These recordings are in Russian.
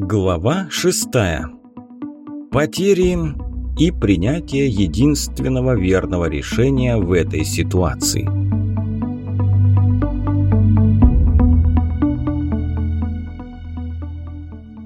Глава шестая. Потери и принятие единственного верного решения в этой ситуации.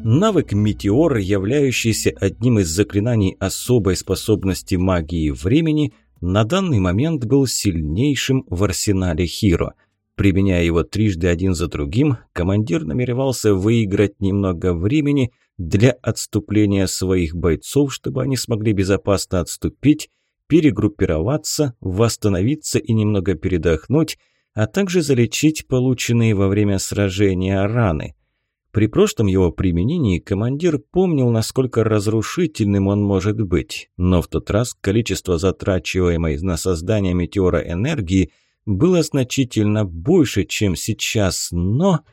Навык «Метеор», являющийся одним из заклинаний особой способности магии времени, на данный момент был сильнейшим в арсенале Хиро – Применяя его трижды один за другим, командир намеревался выиграть немного времени для отступления своих бойцов, чтобы они смогли безопасно отступить, перегруппироваться, восстановиться и немного передохнуть, а также залечить полученные во время сражения раны. При прошлом его применении командир помнил, насколько разрушительным он может быть, но в тот раз количество затрачиваемой на создание метеора энергии – было значительно больше, чем сейчас, но...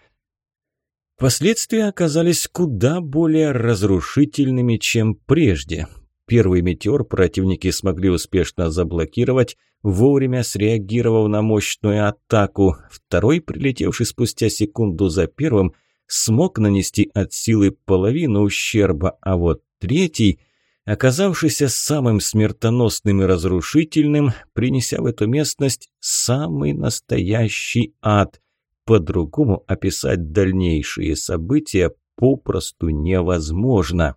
Последствия оказались куда более разрушительными, чем прежде. Первый метеор противники смогли успешно заблокировать, вовремя среагировав на мощную атаку. Второй, прилетевший спустя секунду за первым, смог нанести от силы половину ущерба, а вот третий оказавшийся самым смертоносным и разрушительным, принеся в эту местность самый настоящий ад. По-другому описать дальнейшие события попросту невозможно.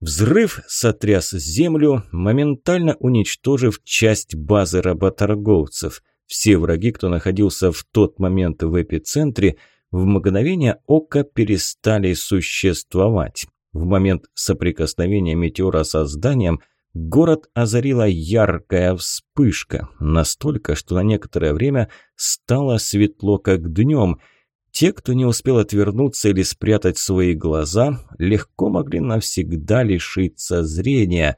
Взрыв сотряс землю, моментально уничтожив часть базы работорговцев. Все враги, кто находился в тот момент в эпицентре, в мгновение ока перестали существовать. В момент соприкосновения метеора со зданием город озарила яркая вспышка, настолько, что на некоторое время стало светло, как днем. Те, кто не успел отвернуться или спрятать свои глаза, легко могли навсегда лишиться зрения.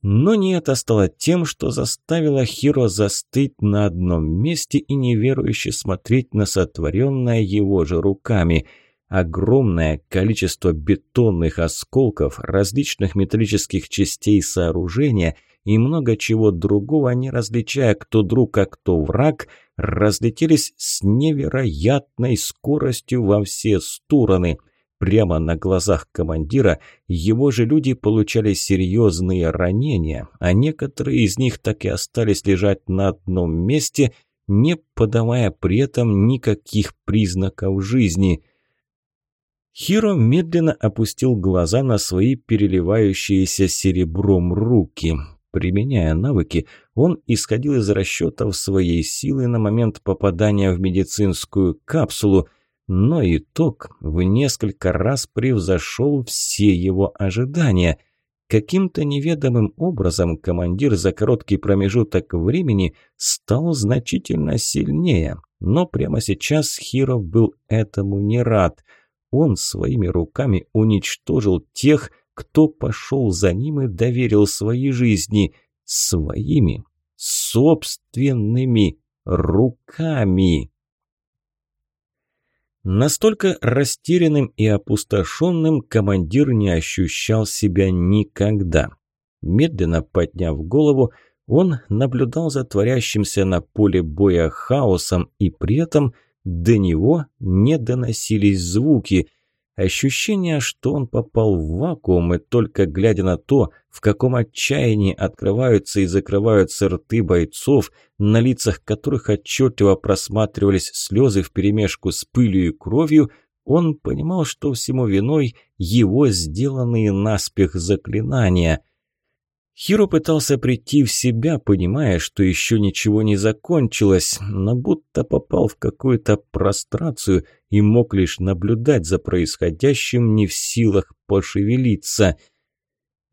Но не это стало тем, что заставило Хиро застыть на одном месте и неверующе смотреть на сотворенное его же руками – Огромное количество бетонных осколков, различных металлических частей сооружения и много чего другого, не различая, кто друг, а кто враг, разлетелись с невероятной скоростью во все стороны. Прямо на глазах командира его же люди получали серьезные ранения, а некоторые из них так и остались лежать на одном месте, не подавая при этом никаких признаков жизни – Хиро медленно опустил глаза на свои переливающиеся серебром руки. Применяя навыки, он исходил из расчетов своей силы на момент попадания в медицинскую капсулу, но итог в несколько раз превзошел все его ожидания. Каким-то неведомым образом командир за короткий промежуток времени стал значительно сильнее, но прямо сейчас Хиро был этому не рад – он своими руками уничтожил тех, кто пошел за ним и доверил свои жизни. Своими собственными руками. Настолько растерянным и опустошенным командир не ощущал себя никогда. Медленно подняв голову, он наблюдал за творящимся на поле боя хаосом и при этом – до него не доносились звуки. Ощущение, что он попал в вакуум, и только глядя на то, в каком отчаянии открываются и закрываются рты бойцов, на лицах которых отчетливо просматривались слезы вперемешку с пылью и кровью, он понимал, что всему виной его сделанные наспех заклинания – Хиро пытался прийти в себя, понимая, что еще ничего не закончилось, но будто попал в какую-то прострацию и мог лишь наблюдать за происходящим, не в силах пошевелиться.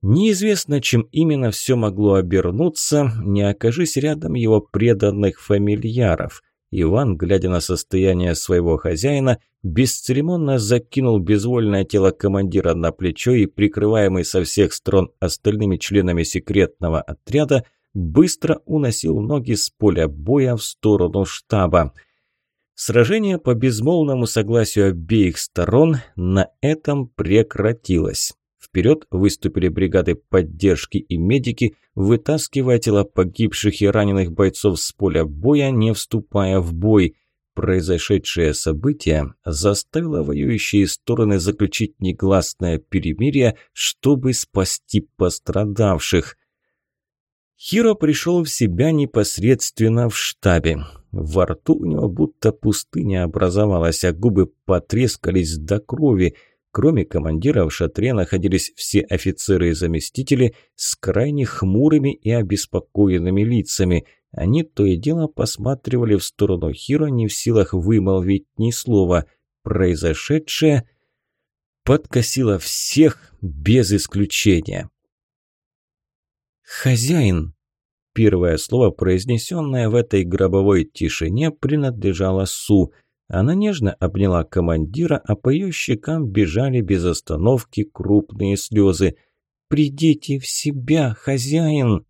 Неизвестно, чем именно все могло обернуться, не окажись рядом его преданных фамильяров – Иван, глядя на состояние своего хозяина, бесцеремонно закинул безвольное тело командира на плечо и, прикрываемый со всех сторон остальными членами секретного отряда, быстро уносил ноги с поля боя в сторону штаба. Сражение по безмолвному согласию обеих сторон на этом прекратилось. Вперед выступили бригады поддержки и медики, вытаскивая тела погибших и раненых бойцов с поля боя, не вступая в бой. Произошедшее событие заставило воюющие стороны заключить негласное перемирие, чтобы спасти пострадавших. Хиро пришел в себя непосредственно в штабе. Во рту у него будто пустыня образовалась, а губы потрескались до крови. Кроме командира в шатре находились все офицеры и заместители с крайне хмурыми и обеспокоенными лицами. Они то и дело посматривали в сторону Хиро, не в силах вымолвить ни слова. Произошедшее подкосило всех без исключения. «Хозяин!» Первое слово, произнесенное в этой гробовой тишине, принадлежало Су. Она нежно обняла командира, а по ее щекам бежали без остановки крупные слезы. «Придите в себя, хозяин!»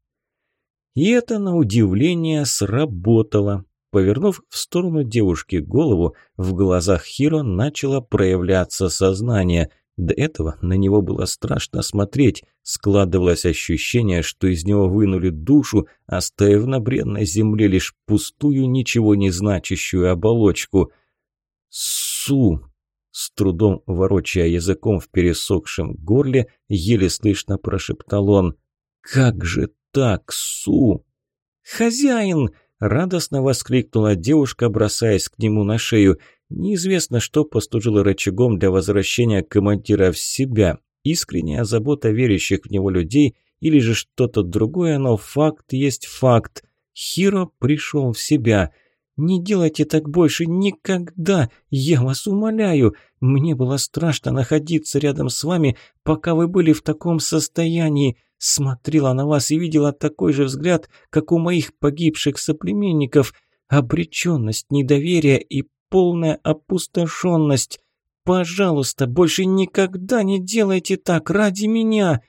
И это, на удивление, сработало. Повернув в сторону девушки голову, в глазах Хиро начало проявляться сознание. До этого на него было страшно смотреть. Складывалось ощущение, что из него вынули душу, оставив на бренной земле лишь пустую, ничего не значащую оболочку. «Су!» С трудом ворочая языком в пересохшем горле, еле слышно прошептал он. «Как же так, Су?» «Хозяин!» – радостно воскликнула девушка, бросаясь к нему на шею. Неизвестно, что послужило рычагом для возвращения командира в себя. Искренняя забота верящих в него людей или же что-то другое, но факт есть факт. Хиро пришел в себя. «Не делайте так больше никогда! Я вас умоляю! Мне было страшно находиться рядом с вами, пока вы были в таком состоянии. Смотрела на вас и видела такой же взгляд, как у моих погибших соплеменников. Обреченность, недоверие и полная опустошенность. Пожалуйста, больше никогда не делайте так ради меня.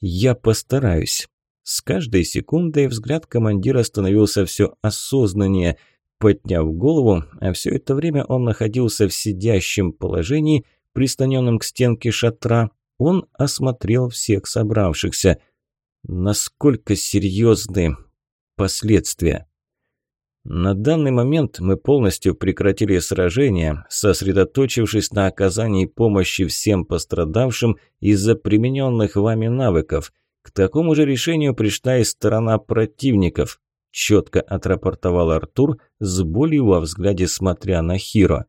Я постараюсь. С каждой секундой взгляд командира становился все осознаннее. Подняв голову, а все это время он находился в сидящем положении, прислоненном к стенке шатра, он осмотрел всех собравшихся. Насколько серьезны последствия? На данный момент мы полностью прекратили сражение, сосредоточившись на оказании помощи всем пострадавшим из-за примененных вами навыков. К такому же решению пришла и сторона противников, четко отрапортовал Артур с болью во взгляде смотря на Хиро.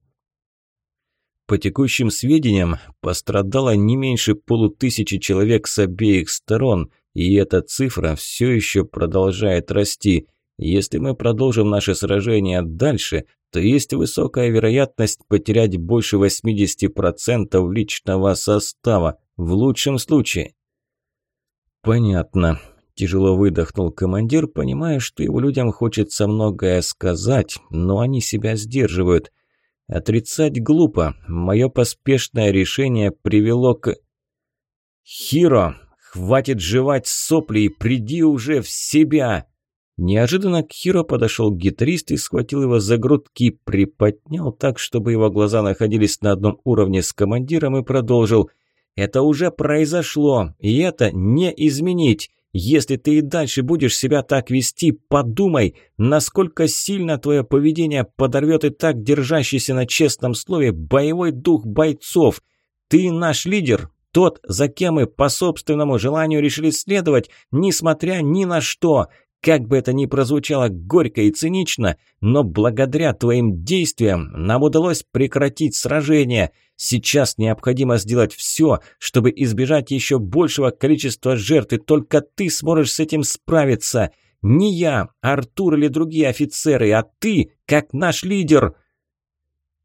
По текущим сведениям, пострадало не меньше полутысячи человек с обеих сторон, и эта цифра все еще продолжает расти – если мы продолжим наше сражение дальше, то есть высокая вероятность потерять больше 80% личного состава, в лучшем случае. Понятно. Тяжело выдохнул командир, понимая, что его людям хочется многое сказать, но они себя сдерживают. Отрицать глупо. Мое поспешное решение привело к... «Хиро, хватит жевать сопли и приди уже в себя!» Неожиданно к Хиро подошел гитарист и схватил его за грудки, приподнял так, чтобы его глаза находились на одном уровне с командиром и продолжил. «Это уже произошло, и это не изменить. Если ты и дальше будешь себя так вести, подумай, насколько сильно твое поведение подорвет и так держащийся на честном слове боевой дух бойцов. Ты наш лидер, тот, за кем мы по собственному желанию решили следовать, несмотря ни на что. Как бы это ни прозвучало горько и цинично, но благодаря твоим действиям нам удалось прекратить сражение. Сейчас необходимо сделать все, чтобы избежать еще большего количества жертв, и только ты сможешь с этим справиться. Не я, Артур или другие офицеры, а ты, как наш лидер.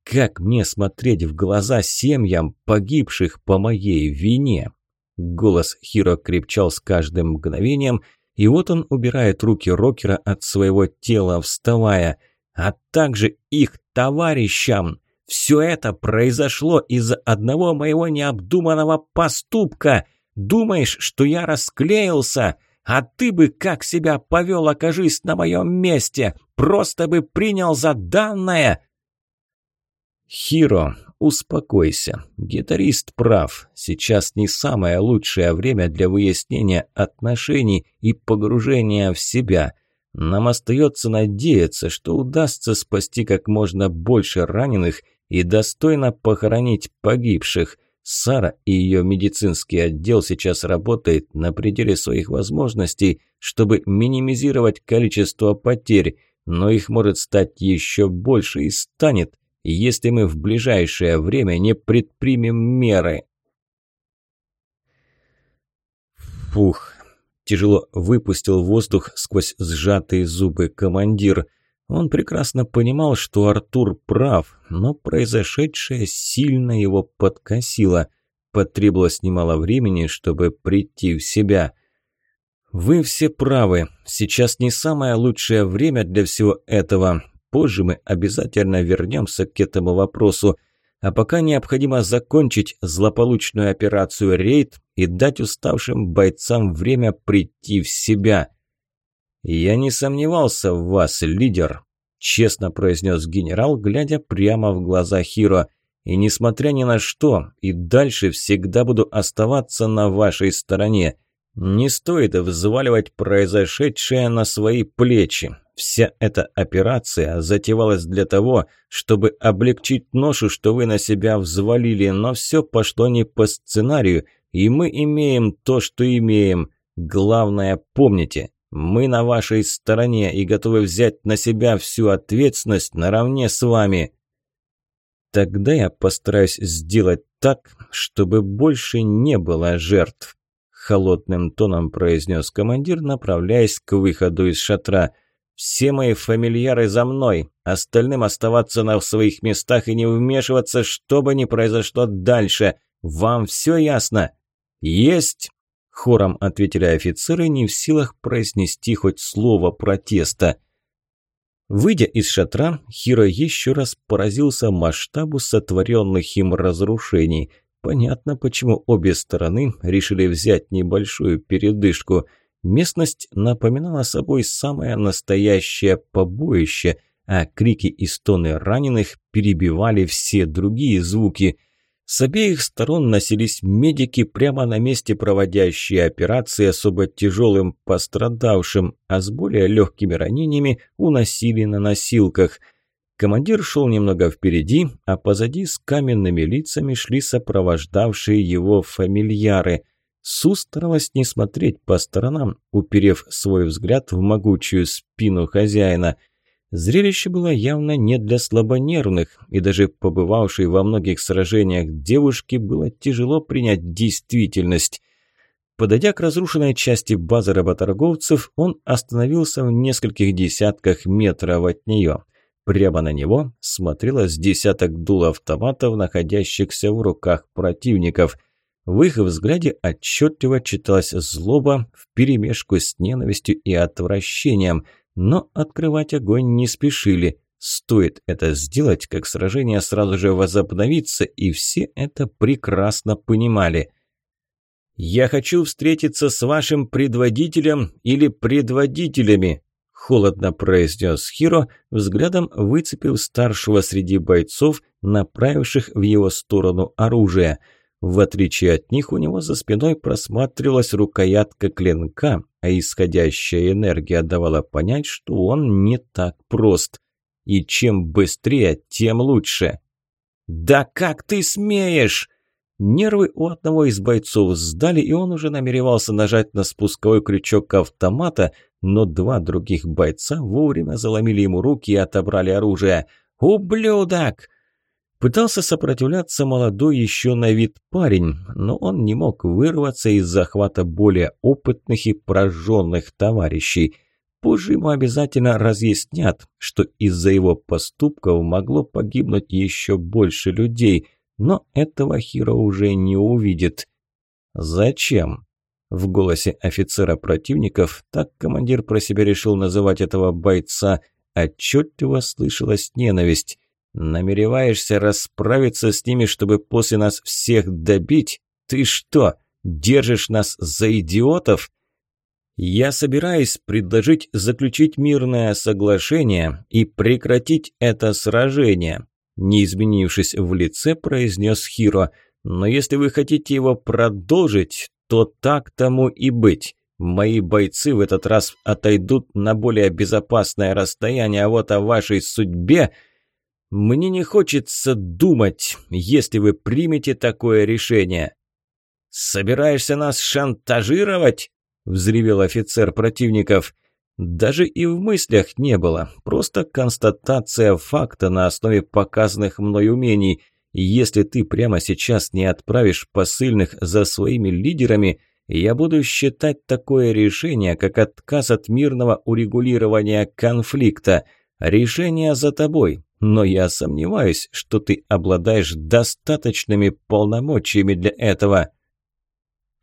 Как мне смотреть в глаза семьям, погибших по моей вине? Голос Хиро крепчал с каждым мгновением – и вот он убирает руки рокера от своего тела, вставая, а также их товарищам. Все это произошло из-за одного моего необдуманного поступка. Думаешь, что я расклеился? А ты бы как себя повел, окажись на моем месте? Просто бы принял за данное. Хиро, Успокойся. Гитарист прав. Сейчас не самое лучшее время для выяснения отношений и погружения в себя. Нам остается надеяться, что удастся спасти как можно больше раненых и достойно похоронить погибших. Сара и ее медицинский отдел сейчас работает на пределе своих возможностей, чтобы минимизировать количество потерь, но их может стать еще больше и станет, если мы в ближайшее время не предпримем меры. Фух, тяжело выпустил воздух сквозь сжатые зубы командир. Он прекрасно понимал, что Артур прав, но произошедшее сильно его подкосило. Потребовалось немало времени, чтобы прийти в себя. «Вы все правы. Сейчас не самое лучшее время для всего этого. Позже мы обязательно вернемся к этому вопросу. А пока необходимо закончить злополучную операцию «Рейд» и дать уставшим бойцам время прийти в себя. «Я не сомневался в вас, лидер», – честно произнес генерал, глядя прямо в глаза Хиро. «И несмотря ни на что, и дальше всегда буду оставаться на вашей стороне. Не стоит взваливать произошедшее на свои плечи. Вся эта операция затевалась для того, чтобы облегчить ношу, что вы на себя взвалили, но все пошло не по сценарию, и мы имеем то, что имеем. Главное, помните, мы на вашей стороне и готовы взять на себя всю ответственность наравне с вами. Тогда я постараюсь сделать так, чтобы больше не было жертв. Холодным тоном произнес командир, направляясь к выходу из шатра – все мои фамильяры за мной. Остальным оставаться на своих местах и не вмешиваться, что бы ни произошло дальше. Вам все ясно?» «Есть!» – хором ответили офицеры, не в силах произнести хоть слово протеста. Выйдя из шатра, Хиро еще раз поразился масштабу сотворенных им разрушений. Понятно, почему обе стороны решили взять небольшую передышку – Местность напоминала собой самое настоящее побоище, а крики и стоны раненых перебивали все другие звуки. С обеих сторон носились медики, прямо на месте проводящие операции особо тяжелым пострадавшим, а с более легкими ранениями уносили на носилках. Командир шел немного впереди, а позади с каменными лицами шли сопровождавшие его фамильяры. Су старалась не смотреть по сторонам, уперев свой взгляд в могучую спину хозяина. Зрелище было явно не для слабонервных, и даже побывавшей во многих сражениях девушке было тяжело принять действительность. Подойдя к разрушенной части базы работорговцев, он остановился в нескольких десятках метров от нее. Прямо на него смотрело с десяток дул автоматов, находящихся в руках противников – в их взгляде отчетливо читалась злоба вперемешку с ненавистью и отвращением, но открывать огонь не спешили. Стоит это сделать, как сражение сразу же возобновится, и все это прекрасно понимали. «Я хочу встретиться с вашим предводителем или предводителями», холодно произнес Хиро, взглядом выцепив старшего среди бойцов, направивших в его сторону оружие – в отличие от них, у него за спиной просматривалась рукоятка клинка, а исходящая энергия давала понять, что он не так прост. И чем быстрее, тем лучше. «Да как ты смеешь!» Нервы у одного из бойцов сдали, и он уже намеревался нажать на спусковой крючок автомата, но два других бойца вовремя заломили ему руки и отобрали оружие. «Ублюдок!» Пытался сопротивляться молодой еще на вид парень, но он не мог вырваться из захвата более опытных и прожженных товарищей. Позже ему обязательно разъяснят, что из-за его поступков могло погибнуть еще больше людей, но этого Хиро уже не увидит. «Зачем?» В голосе офицера противников, так командир про себя решил называть этого бойца, отчетливо слышалась ненависть. Намереваешься расправиться с ними, чтобы после нас всех добить? Ты что, держишь нас за идиотов? Я собираюсь предложить заключить мирное соглашение и прекратить это сражение, не изменившись в лице, произнес Хиро. Но если вы хотите его продолжить, то так тому и быть. Мои бойцы в этот раз отойдут на более безопасное расстояние, а вот о вашей судьбе мне не хочется думать, если вы примете такое решение. Собираешься нас шантажировать? взревел офицер противников. Даже и в мыслях не было, просто констатация факта на основе показанных мной умений. Если ты прямо сейчас не отправишь посыльных за своими лидерами, я буду считать такое решение как отказ от мирного урегулирования конфликта. Решение за тобой, но я сомневаюсь, что ты обладаешь достаточными полномочиями для этого.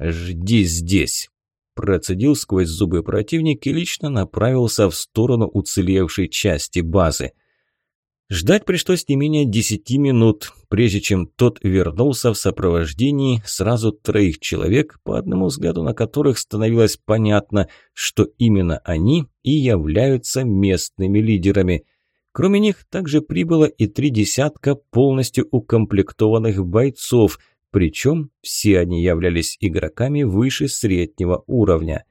Жди здесь. Процедил сквозь зубы противник и лично направился в сторону уцелевшей части базы. Ждать пришлось не менее десяти минут, прежде чем тот вернулся в сопровождении сразу троих человек, по одному взгляду на которых становилось понятно, что именно они и являются местными лидерами. Кроме них также прибыло и три десятка полностью укомплектованных бойцов, причем все они являлись игроками выше среднего уровня.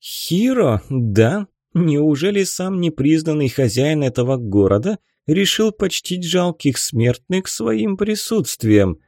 «Хиро, да?» Неужели сам непризнанный хозяин этого города решил почтить жалких смертных своим присутствием?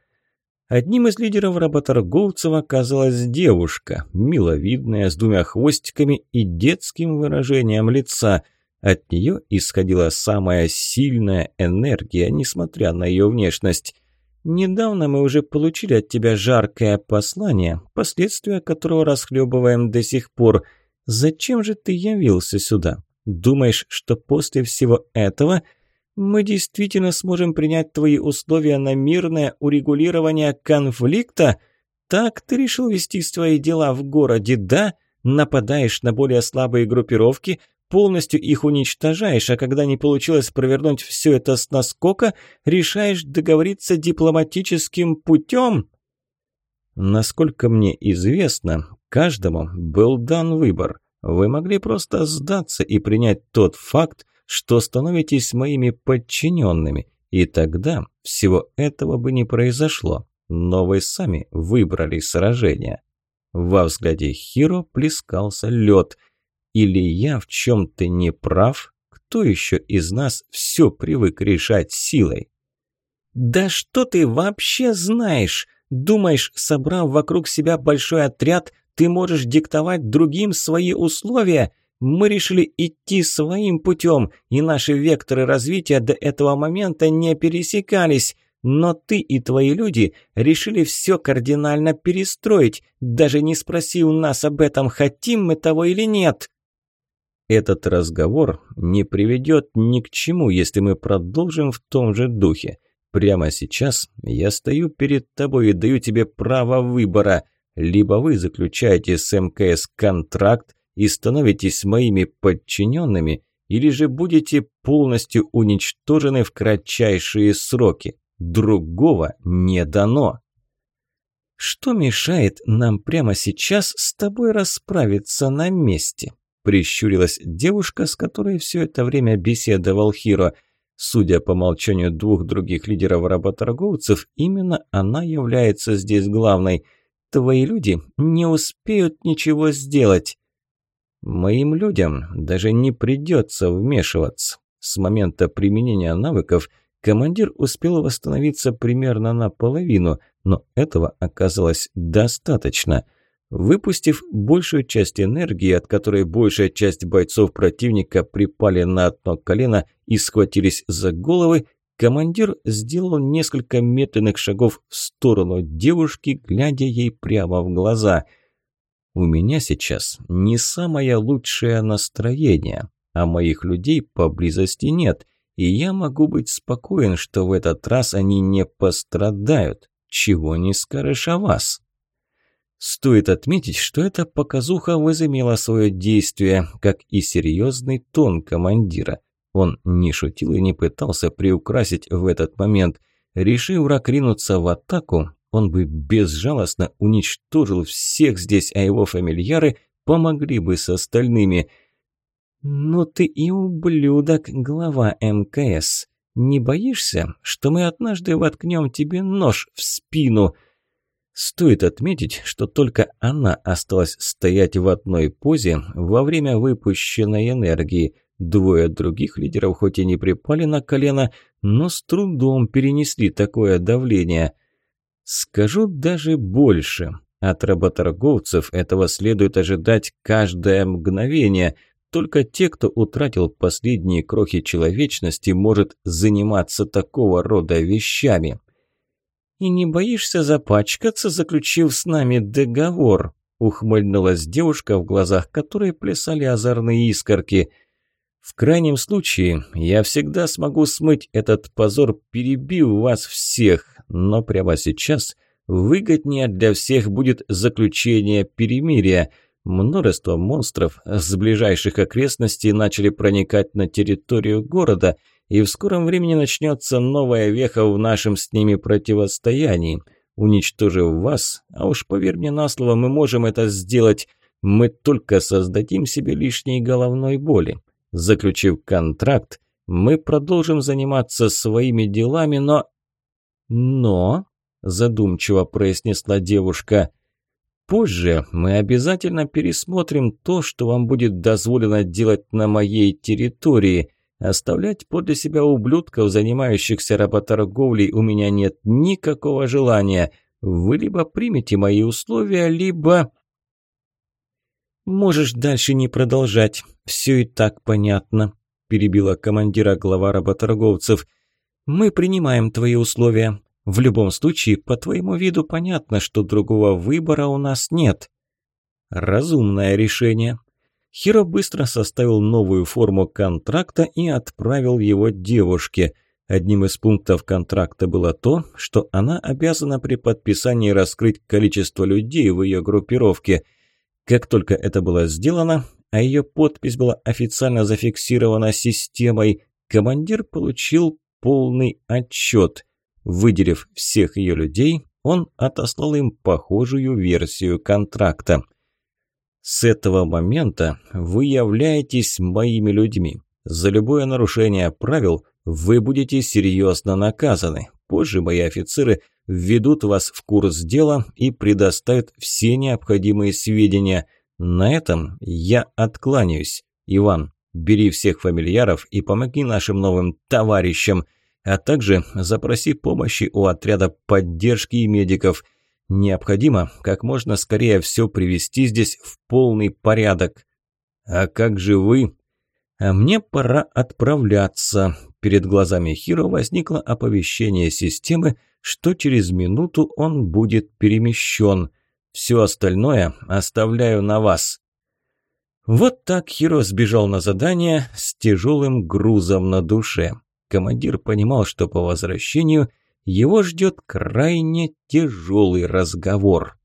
Одним из лидеров работорговцев оказалась девушка, миловидная, с двумя хвостиками и детским выражением лица. От нее исходила самая сильная энергия, несмотря на ее внешность. «Недавно мы уже получили от тебя жаркое послание, последствия которого расхлебываем до сих пор – Зачем же ты явился сюда? Думаешь, что после всего этого мы действительно сможем принять твои условия на мирное урегулирование конфликта? Так ты решил вести свои дела в городе, да? Нападаешь на более слабые группировки, полностью их уничтожаешь, а когда не получилось провернуть все это с наскока, решаешь договориться дипломатическим путем? Насколько мне известно, Каждому был дан выбор. Вы могли просто сдаться и принять тот факт, что становитесь моими подчиненными, и тогда всего этого бы не произошло. Но вы сами выбрали сражение. Во взгляде Хиро плескался лед. Или я в чем-то не прав? Кто еще из нас все привык решать силой? «Да что ты вообще знаешь? Думаешь, собрав вокруг себя большой отряд, ты можешь диктовать другим свои условия. Мы решили идти своим путем, и наши векторы развития до этого момента не пересекались. Но ты и твои люди решили все кардинально перестроить, даже не спросив нас об этом, хотим мы того или нет. Этот разговор не приведет ни к чему, если мы продолжим в том же духе. Прямо сейчас я стою перед тобой и даю тебе право выбора – либо вы заключаете с МКС контракт и становитесь моими подчиненными, или же будете полностью уничтожены в кратчайшие сроки. Другого не дано. Что мешает нам прямо сейчас с тобой расправиться на месте? Прищурилась девушка, с которой все это время беседовал Хиро. Судя по молчанию двух других лидеров работорговцев, именно она является здесь главной – твои люди не успеют ничего сделать. Моим людям даже не придется вмешиваться. С момента применения навыков командир успел восстановиться примерно наполовину, но этого оказалось достаточно. Выпустив большую часть энергии, от которой большая часть бойцов противника припали на одно колено и схватились за головы, Командир сделал несколько медленных шагов в сторону девушки, глядя ей прямо в глаза. «У меня сейчас не самое лучшее настроение, а моих людей поблизости нет, и я могу быть спокоен, что в этот раз они не пострадают. Чего не скажешь о вас?» Стоит отметить, что эта показуха возымела свое действие, как и серьезный тон командира – он не шутил и не пытался приукрасить в этот момент. Решив враг в атаку, он бы безжалостно уничтожил всех здесь, а его фамильяры помогли бы с остальными. «Ну ты и ублюдок, глава МКС. Не боишься, что мы однажды воткнем тебе нож в спину?» Стоит отметить, что только она осталась стоять в одной позе во время выпущенной энергии. Двое других лидеров хоть и не припали на колено, но с трудом перенесли такое давление. Скажу даже больше. От работорговцев этого следует ожидать каждое мгновение. Только те, кто утратил последние крохи человечности, может заниматься такого рода вещами. «И не боишься запачкаться, заключив с нами договор?» ухмыльнулась девушка, в глазах которой плясали озорные искорки. «В крайнем случае, я всегда смогу смыть этот позор, перебив вас всех, но прямо сейчас выгоднее для всех будет заключение перемирия. Множество монстров с ближайших окрестностей начали проникать на территорию города, и в скором времени начнется новая веха в нашем с ними противостоянии. Уничтожив вас, а уж поверь мне на слово, мы можем это сделать, мы только создадим себе лишней головной боли. Заключив контракт, мы продолжим заниматься своими делами, но... Но, задумчиво произнесла девушка, позже мы обязательно пересмотрим то, что вам будет дозволено делать на моей территории. Оставлять подле себя ублюдков, занимающихся работорговлей, у меня нет никакого желания. Вы либо примете мои условия, либо... «Можешь дальше не продолжать, все и так понятно», – перебила командира глава работорговцев. «Мы принимаем твои условия. В любом случае, по твоему виду понятно, что другого выбора у нас нет». «Разумное решение», Хиро быстро составил новую форму контракта и отправил его девушке. Одним из пунктов контракта было то, что она обязана при подписании раскрыть количество людей в ее группировке. Как только это было сделано, а ее подпись была официально зафиксирована системой, командир получил полный отчет. Выделив всех ее людей, он отослал им похожую версию контракта. С этого момента вы являетесь моими людьми. За любое нарушение правил вы будете серьезно наказаны. Позже мои офицеры введут вас в курс дела и предоставят все необходимые сведения. На этом я откланяюсь. Иван, бери всех фамильяров и помоги нашим новым товарищам, а также запроси помощи у отряда поддержки и медиков – Необходимо как можно скорее все привести здесь в полный порядок. А как же вы? А мне пора отправляться. Перед глазами Хиро возникло оповещение системы, что через минуту он будет перемещен. Все остальное оставляю на вас. Вот так Хиро сбежал на задание с тяжелым грузом на душе. Командир понимал, что по возвращению его ждет крайне тяжелый разговор.